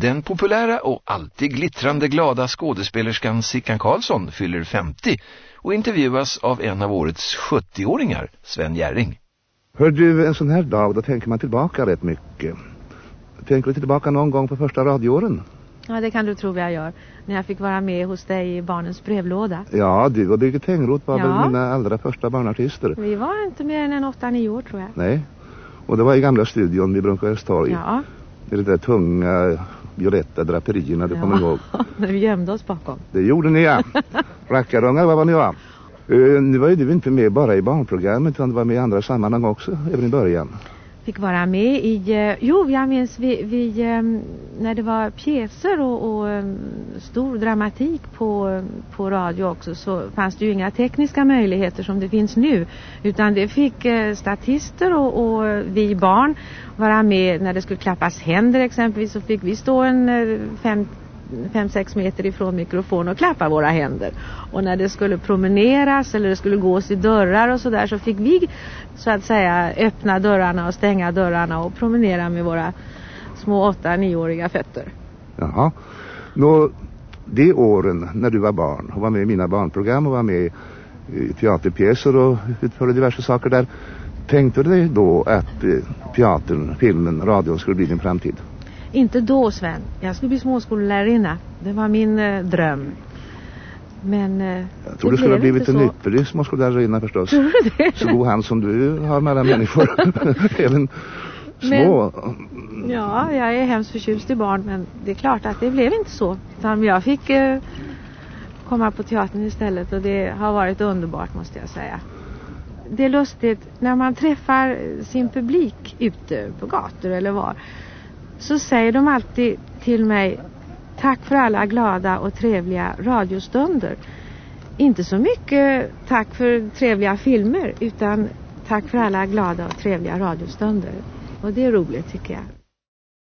Den populära och alltid glittrande glada skådespelerskan Sickan Karlsson fyller 50 och intervjuas av en av årets 70-åringar, Sven Järring. Hör du, en sån här dag, då tänker man tillbaka rätt mycket. Tänker du tillbaka någon gång på första radioåren? Ja, det kan du tro jag gör. När jag fick vara med hos dig i barnens brevlåda. Ja, du och Birgit Tengroth var Ja. väl mina allra första barnartister. Vi var inte mer än en 8-9 år tror jag. Nej. Och det var i gamla studion vid Brunkebergstorg. Ja, Med de där tunga violetta draperierna, du kommer ihåg. när vi gömde oss bakom. Det gjorde ni ja. Rackarungar, vad var ni va? Uh, nu var ju du inte med bara i barnprogrammet utan du var med i andra sammanhang också, även i början. Fick vara med i, eh, jo jag minns vi, vi eh, när det var pjäser och, och eh, stor dramatik på, eh, på radio också så fanns det ju inga tekniska möjligheter som det finns nu. Utan det fick eh, statister och, och vi barn vara med när det skulle klappas händer exempelvis så fick vi stå en eh, fem 5-6 meter ifrån mikrofon och klappa våra händer. Och när det skulle promeneras eller det skulle gås i dörrar och sådär så fick vi så att säga öppna dörrarna och stänga dörrarna och promenera med våra små 8-9-åriga fötter. Jaha. Nå, de åren när du var barn och var med i mina barnprogram och var med i teaterpjäser och utförde diverse saker där. Tänkte du dig då att eh, teatern, filmen, radion skulle bli din framtid? Inte då Sven, jag skulle bli småskollärarinna. Det var min eh, dröm. Men eh, Jag tror det du skulle ha blivit en så. ypperlig småskollärarinna förstås. Tror du det? Så god hand som du har mellan människor. Även små. Ja, jag är hemskt förtjust i barn men det är klart att det blev inte så. Utan jag fick eh, komma på teatern istället och det har varit underbart måste jag säga. Det är lustigt, när man träffar sin publik ute på gator eller var så säger de alltid till mig Tack för alla glada och trevliga radiostunder. Inte så mycket tack för trevliga filmer utan tack för alla glada och trevliga radiostunder. Och det är roligt tycker jag.